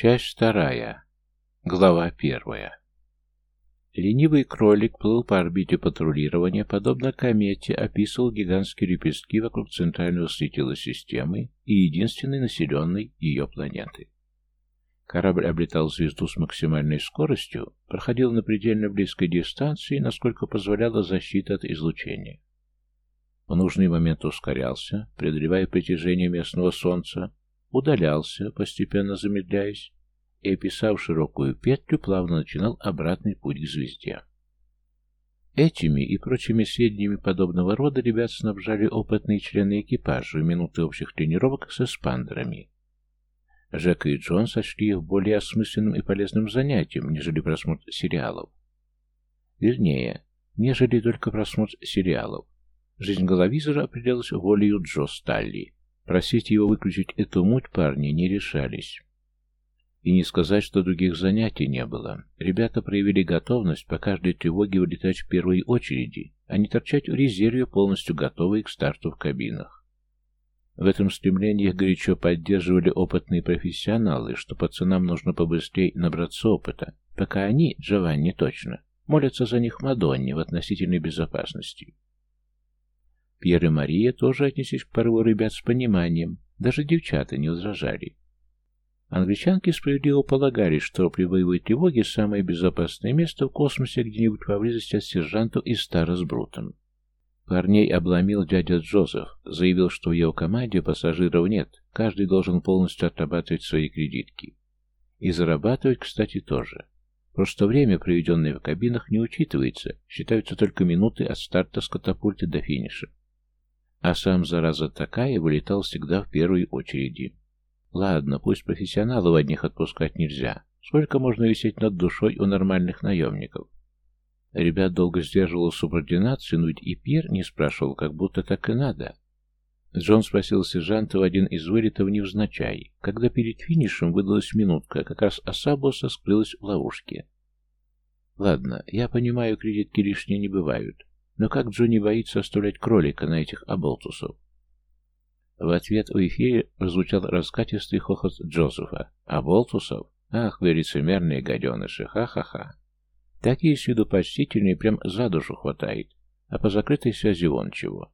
Часть вторая. Глава первая. Ленивый кролик плыл по орбите патрулирования, подобно комете, описывал гигантские лепестки вокруг центрального светила системы и единственной населенной ее планеты. Корабль облетал звезду с максимальной скоростью, проходил на предельно близкой дистанции, насколько позволяла защита от излучения. В нужный момент ускорялся, преодолевая притяжение местного Солнца, удалялся, постепенно замедляясь, и, описав широкую петлю, плавно начинал обратный путь к звезде. Этими и прочими сведениями подобного рода ребят снабжали опытные члены экипажа в минуты общих тренировок с эспандерами. Жека и Джон сочли их более осмысленным и полезным занятием, нежели просмотр сериалов. Вернее, нежели только просмотр сериалов. Жизнь головизора определялась волею Джо Сталли. Просить его выключить эту муть парни не решались. И не сказать, что других занятий не было. Ребята проявили готовность по каждой тревоге вылетать в первой очереди, а не торчать в резерве, полностью готовые к старту в кабинах. В этом стремлении их горячо поддерживали опытные профессионалы, что пацанам нужно побыстрее набраться опыта, пока они, Джованни точно, молятся за них Мадонне в относительной безопасности. Пьер и Мария тоже отнеслись к порыву ребят с пониманием, даже девчата не возражали. Англичанки справедливо полагали, что при боевой тревоге самое безопасное место в космосе где-нибудь поблизости от сержантов из Старос Брутон. Парней обломил дядя Джозеф, заявил, что в его команде пассажиров нет, каждый должен полностью отрабатывать свои кредитки. И зарабатывать, кстати, тоже. Просто время, проведенное в кабинах, не учитывается, считаются только минуты от старта с катапульты до финиша. А сам, зараза такая, вылетал всегда в первой очереди. Ладно, пусть профессионалов одних отпускать нельзя. Сколько можно висеть над душой у нормальных наемников? Ребят долго сдерживал субординацию, но ведь и Пьер не спрашивал, как будто так и надо. Джон спросил сержанта в один из вылетов невзначай, когда перед финишем выдалась минутка, как раз оса босса скрылась в ловушке. Ладно, я понимаю, кредитки лишние не бывают, но как Джонни боится оставлять кролика на этих оболтусов? В ответ в эфире прозвучал раскатистый хохот Джозефа. «А? Ах, вы лицемерные гаденыши! Ха-ха-ха!» Такие с виду почтительные прям за душу хватает, а по закрытой связи вон чего.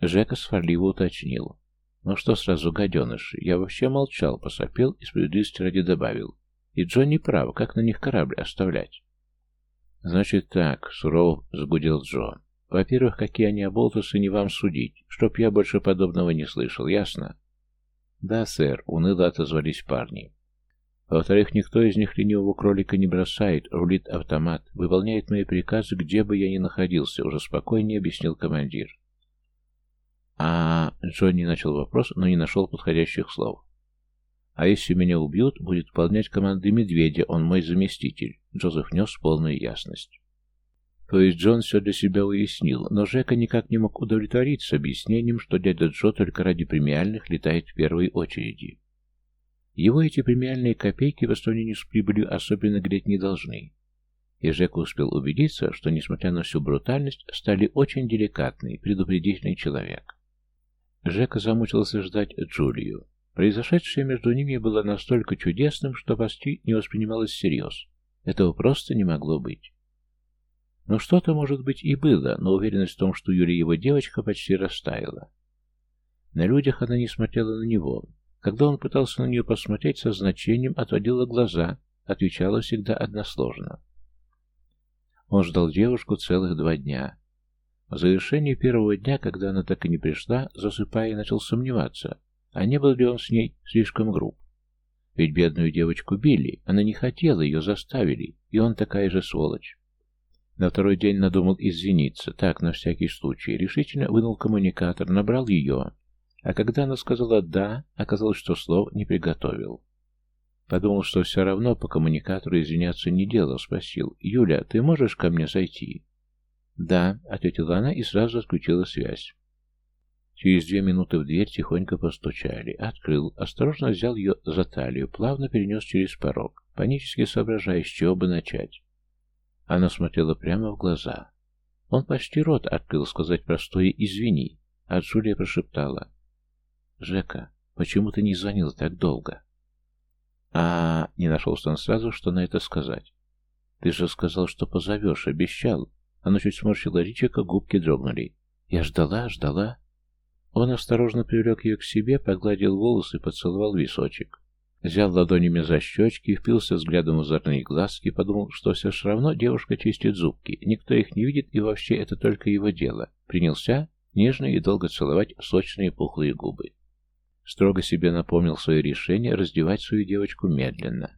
Жека сварливо уточнил. «Ну что сразу, гаденыши? Я вообще молчал, посопел и справедливости ради добавил. И Джонни прав, как на них корабль оставлять?» «Значит так», — сурово сгудел Джо. Во-первых, какие они оболтусы, не вам судить, чтоб я больше подобного не слышал, ясно? Да, сэр, уныло отозвались парни. Во-вторых, никто из них ленивого кролика не бросает, рулит автомат, выполняет мои приказы, где бы я ни находился, уже спокойнее объяснил командир. А Джонни начал вопрос, но не нашел подходящих слов. А если меня убьют, будет выполнять команды Медведя, он мой заместитель. Джозеф нес полную ясность. То есть Джон все для себя уяснил, но Жека никак не мог удовлетвориться объяснением, что дядя Джо только ради премиальных летает в первой очереди. Его эти премиальные копейки в сравнении с прибылью особенно греть не должны. И Жека успел убедиться, что, несмотря на всю брутальность, стали очень деликатный, предупредительный человек. Жека замучился ждать Джулию. Произошедшее между ними было настолько чудесным, что почти не воспринималось всерьез. Этого просто не могло быть. Но что-то, может быть, и было, но уверенность в том, что Юля его девочка, почти растаяла. На людях она не смотрела на него. Когда он пытался на нее посмотреть со значением, отводила глаза, отвечала всегда односложно. Он ждал девушку целых два дня. В завершении первого дня, когда она так и не пришла, засыпая, начал сомневаться, а не был ли он с ней слишком груб. Ведь бедную девочку били, она не хотела, ее заставили, и он такая же сволочь. На второй день надумал извиниться, так, на всякий случай. Решительно вынул коммуникатор, набрал ее. А когда она сказала «да», оказалось, что слов не приготовил. Подумал, что все равно по коммуникатору извиняться не дело, спросил. «Юля, ты можешь ко мне зайти?» «Да», — ответила она и сразу отключила связь. Через две минуты в дверь тихонько постучали. Открыл, осторожно взял ее за талию, плавно перенес через порог, панически соображая, с чего бы начать. Она смотрела прямо в глаза. Он почти рот открыл сказать простое «извини», а Джулия прошептала. «Жека, почему ты не звонил так долго?» А не нашелся он сразу, что на это сказать. Ты же сказал, что позовешь, обещал. Она чуть сморщила личико, губки дрогнули. Я ждала, ждала. Он осторожно привлек ее к себе, погладил волосы, поцеловал височек. Взял ладонями за щечки, впился взглядом в озорные глазки, подумал, что все же равно девушка чистит зубки, никто их не видит, и вообще это только его дело. Принялся нежно и долго целовать сочные пухлые губы. Строго себе напомнил свое решение раздевать свою девочку медленно.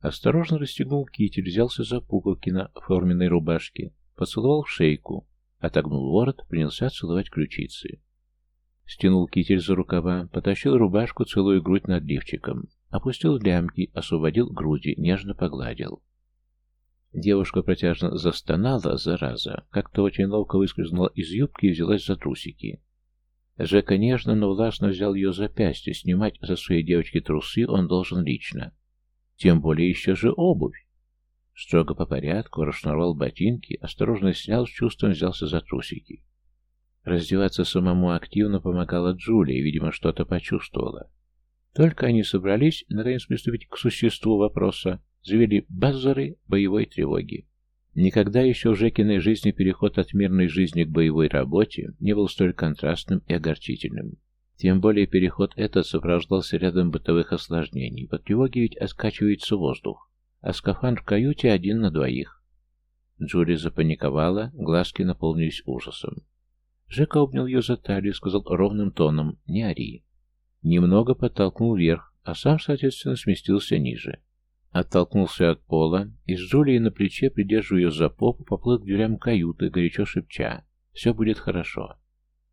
Осторожно расстегнул китель, взялся за пуговки на форменной рубашке, поцеловал в шейку, отогнул ворот, принялся целовать ключицы. Стянул китель за рукава, потащил рубашку, целую грудь над лифчиком. Опустил лямки, освободил груди, нежно погладил. Девушка протяжно застонала, зараза, как-то очень ловко выскользнула из юбки и взялась за трусики. Жека нежно, но властно взял ее запястье, снимать за своей девочки трусы он должен лично. Тем более еще же обувь. Строго по порядку расшнуровал ботинки, осторожно снял, с чувством взялся за трусики. Раздеваться самому активно помогала Джулия, видимо, что-то почувствовала. Только они собрались, наконец, приступить к существу вопроса, завели базары боевой тревоги. Никогда еще в Жекиной жизни переход от мирной жизни к боевой работе не был столь контрастным и огорчительным. Тем более переход этот сопровождался рядом бытовых осложнений. По тревоге ведь откачивается воздух, а скафандр в каюте один на двоих. Джули запаниковала, глазки наполнились ужасом. Жека обнял ее за талию и сказал ровным тоном «Не ори». Немного подтолкнул вверх, а сам, соответственно, сместился ниже. Оттолкнулся от пола и с Джулией на плече, придерживая ее за попу, поплыл к дверям каюты, горячо шепча «Все будет хорошо».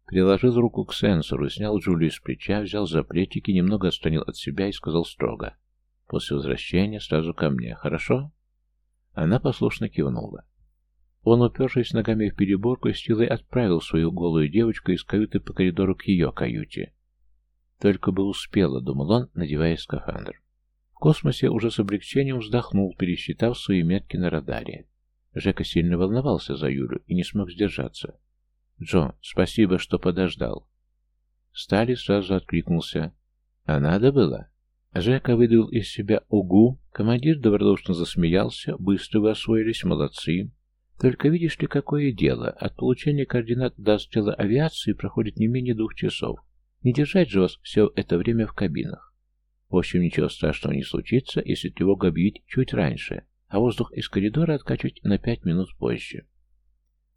Приложил руку к сенсору, снял Джулию с плеча, взял за плечики, немного отстранил от себя и сказал строго «После возвращения сразу ко мне, хорошо?» Она послушно кивнула. Он, упершись ногами в переборку, с силой отправил свою голую девочку из каюты по коридору к ее каюте. Только бы успела, думал он, надевая скафандр. В космосе уже с облегчением вздохнул, пересчитав свои метки на радаре. Жека сильно волновался за Юлю и не смог сдержаться. «Джо, спасибо, что подождал». Стали сразу откликнулся. «А надо было?» Жека выдавил из себя «Угу». Командир добродушно засмеялся. «Быстро вы освоились, молодцы». Только видишь ли, какое дело, от получения координат до стрела авиации проходит не менее двух часов. Не держать же вас все это время в кабинах. В общем, ничего страшного не случится, если тревогу объявить чуть раньше, а воздух из коридора откачивать на пять минут позже.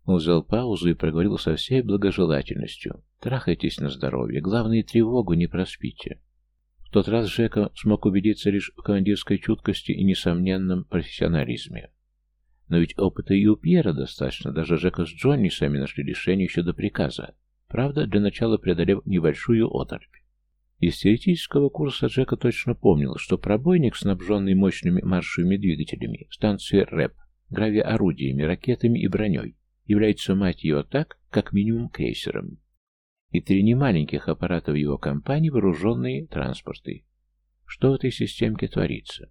Он взял паузу и проговорил со всей благожелательностью. «Трахайтесь на здоровье, главное, тревогу не проспите». В тот раз Жека смог убедиться лишь в командирской чуткости и несомненном профессионализме. Но ведь опыта и у Пьера достаточно, даже Жека с Джонни сами нашли решение еще до приказа. Правда, для начала преодолев небольшую оторпь. Из теоретического курса Джека точно помнил, что пробойник, снабженный мощными маршевыми двигателями, станции РЭП, гравиорудиями, ракетами и броней, является, мать его, так, как минимум крейсером. И три немаленьких аппарата в его компании вооруженные транспорты. Что в этой системке творится?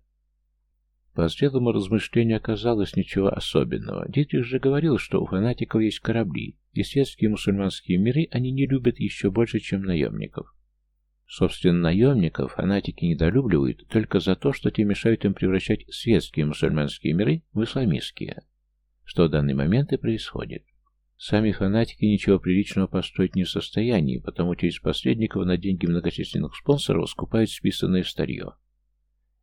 По зрелому размышлению оказалось ничего особенного. Дитрих же говорил, что у фанатиков есть корабли, и светские мусульманские миры они не любят еще больше, чем наемников. Собственно, наемников фанатики недолюбливают только за то, что те мешают им превращать светские мусульманские миры в исламистские, что в данный момент и происходит. Сами фанатики ничего приличного построить не в состоянии, потому через посредников на деньги многочисленных спонсоров скупают списанное старье.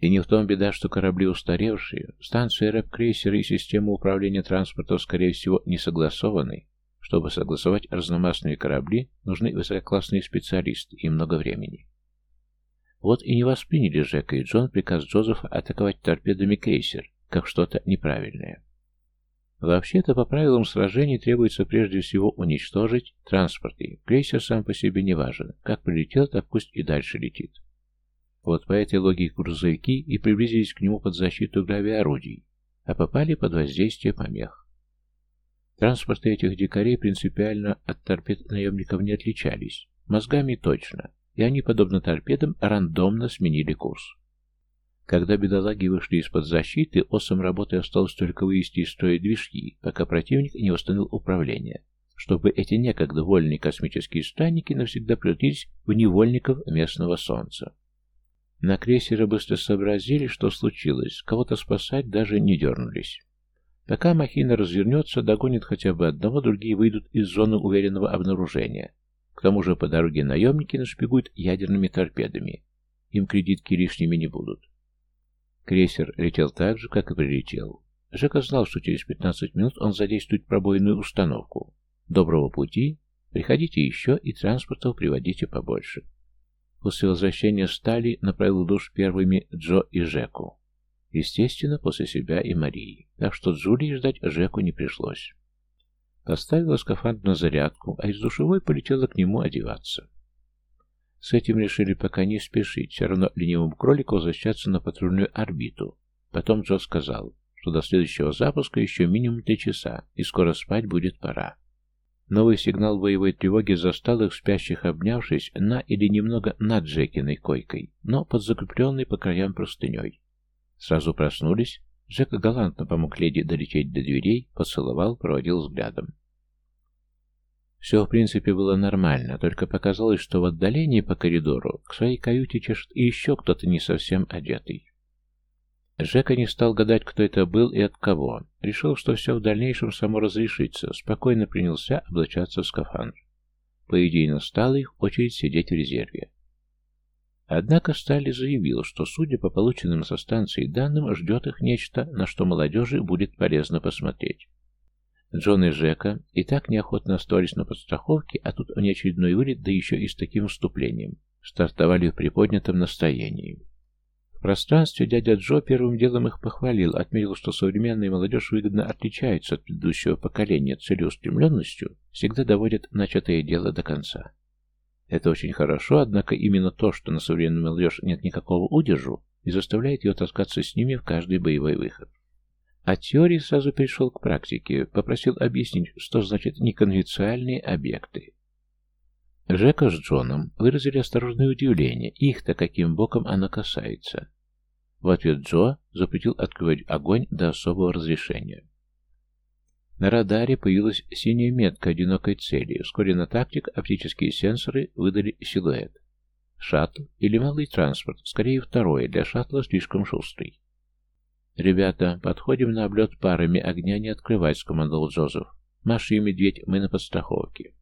И не в том беда, что корабли устаревшие, станции рэп-крейсеры и система управления транспортом, скорее всего, не согласованы. Чтобы согласовать разномастные корабли, нужны высококлассные специалисты и много времени. Вот и не восприняли Жека и Джон приказ Джозефа атаковать торпедами крейсер, как что-то неправильное. Вообще-то, по правилам сражений требуется прежде всего уничтожить транспорты. Крейсер сам по себе не важен. Как прилетел, так пусть и дальше летит. Вот по этой логике грузовики и приблизились к нему под защиту гравиорудий, а попали под воздействие помех. Транспорты этих дикарей принципиально от торпед наемников не отличались, мозгами точно, и они, подобно торпедам, рандомно сменили курс. Когда бедолаги вышли из-под защиты, осом работы осталось только вывести из строя движки, пока противник не восстановил управление, чтобы эти некогда вольные космические странники навсегда превратились в невольников местного солнца. На крейсере быстро сообразили, что случилось, кого-то спасать даже не дернулись. Пока махина развернется, догонит хотя бы одного, другие выйдут из зоны уверенного обнаружения. К тому же по дороге наемники нашпигуют ядерными торпедами. Им кредитки лишними не будут. Крейсер летел так же, как и прилетел. Жека знал, что через 15 минут он задействует пробойную установку. Доброго пути, приходите еще и транспортов приводите побольше. После возвращения Стали направил душ первыми Джо и Жеку. Естественно, после себя и Марии. Так что Джулии ждать Жеку не пришлось. Поставила скафандр на зарядку, а из душевой полетела к нему одеваться. С этим решили пока не спешить, все равно ленивому кролику возвращаться на патрульную орбиту. Потом Джо сказал, что до следующего запуска еще минимум три часа, и скоро спать будет пора. Новый сигнал боевой тревоги застал их спящих, обнявшись на или немного над Джекиной койкой, но под закрепленной по краям простыней. Сразу проснулись. Джек галантно помог леди долететь до дверей, поцеловал, проводил взглядом. Все, в принципе, было нормально, только показалось, что в отдалении по коридору к своей каюте чешет еще кто-то не совсем одетый. Жека не стал гадать, кто это был и от кого. Решил, что все в дальнейшем само разрешится, спокойно принялся облачаться в скафандр. По идее, настала их очередь сидеть в резерве. Однако Стали заявил, что, судя по полученным со станции данным, ждет их нечто, на что молодежи будет полезно посмотреть. Джон и Жека и так неохотно остались на подстраховке, а тут внеочередной вылет, да еще и с таким вступлением. Стартовали в приподнятом настроении. Пространстве дядя Джо первым делом их похвалил, отметил, что современная молодежь выгодно отличается от предыдущего поколения целеустремленностью, всегда доводят начатое дело до конца. Это очень хорошо, однако именно то, что на современную молодежь нет никакого удержу, и заставляет ее таскаться с ними в каждый боевой выход. От теории сразу перешел к практике, попросил объяснить, что значит неконвенциальные объекты. Жека с Джоном выразили осторожное удивление, их-то каким боком оно касается. В ответ Джо запретил открывать огонь до особого разрешения. На радаре появилась синяя метка одинокой цели. Вскоре на тактик оптические сенсоры выдали силуэт. Шаттл или малый транспорт, скорее второе, для шаттла слишком шустрый. «Ребята, подходим на облет парами, огня не открывать», — скомандовал Джозеф. «Маша и Медведь, мы на подстраховке».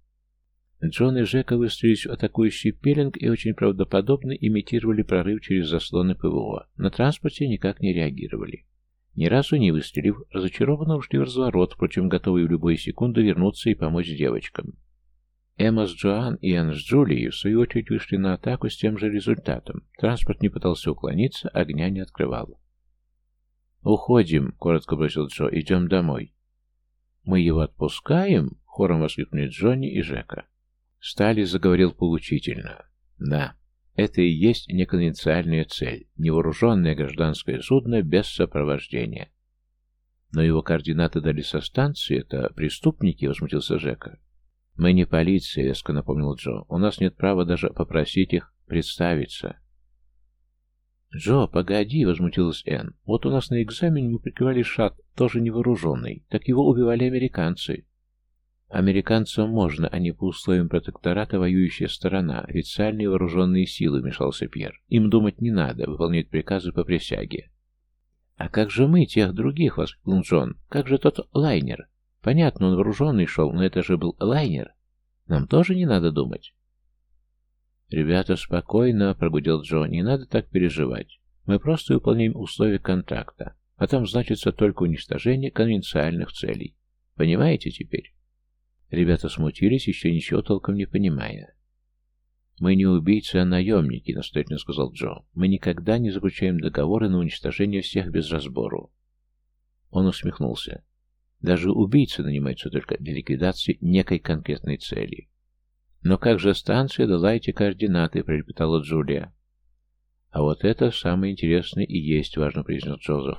Джон и Жека выстроились в атакующий пеленг и очень правдоподобно имитировали прорыв через заслоны ПВО. На транспорте никак не реагировали. Ни разу не выстрелив, разочарованно ушли в разворот, впрочем, готовые в любую секунду вернуться и помочь девочкам. Эмма с Джоан и Энн с Джулией, в свою очередь, вышли на атаку с тем же результатом. Транспорт не пытался уклониться, огня не открывал. «Уходим», — коротко бросил Джо, — «идем домой». «Мы его отпускаем?» — хором воскликнули Джонни и Жека. Стали заговорил поучительно. «Да, это и есть неконвенциальная цель – невооруженное гражданское судно без сопровождения. Но его координаты дали со станции, это преступники, возмутился Жека. Мы не полиция, резко напомнил Джо. У нас нет права даже попросить их представиться. «Джо, погоди!» — возмутилась Энн. «Вот у нас на экзамене мы прикрывали шат, тоже невооруженный. Так его убивали американцы. Американцам можно, а не по условиям протектората воюющая сторона, официальные вооруженные силы, вмешался Пьер. Им думать не надо, выполнять приказы по присяге. А как же мы, тех других, воскликнул Джон. Как же тот лайнер? Понятно, он вооруженный шел, но это же был лайнер. Нам тоже не надо думать. «Ребята, спокойно», — прогудел Джон, — «не надо так переживать. Мы просто выполняем условия контракта, а там значится только уничтожение конвенциальных целей. Понимаете теперь?» Ребята смутились, еще ничего толком не понимая. «Мы не убийцы, а наемники», — настоятельно сказал Джо. «Мы никогда не заключаем договоры на уничтожение всех без разбору». Он усмехнулся. «Даже убийцы нанимаются только для ликвидации некой конкретной цели». «Но как же станция дала эти координаты?» — пролепетала Джулия. «А вот это самое интересное и есть», — важно произнес Джозеф.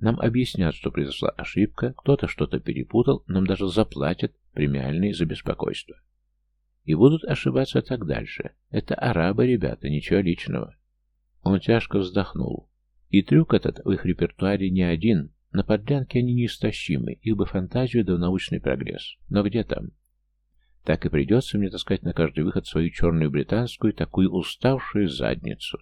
«Нам объяснят, что произошла ошибка, кто-то что-то перепутал, нам даже заплатят, премиальные за беспокойство. И будут ошибаться так дальше. Это арабы, ребята, ничего личного. Он тяжко вздохнул. И трюк этот в их репертуаре не один. На подлянке они неистощимы, их бы фантазию да научный прогресс. Но где там? Так и придется мне таскать на каждый выход свою черную британскую, такую уставшую задницу.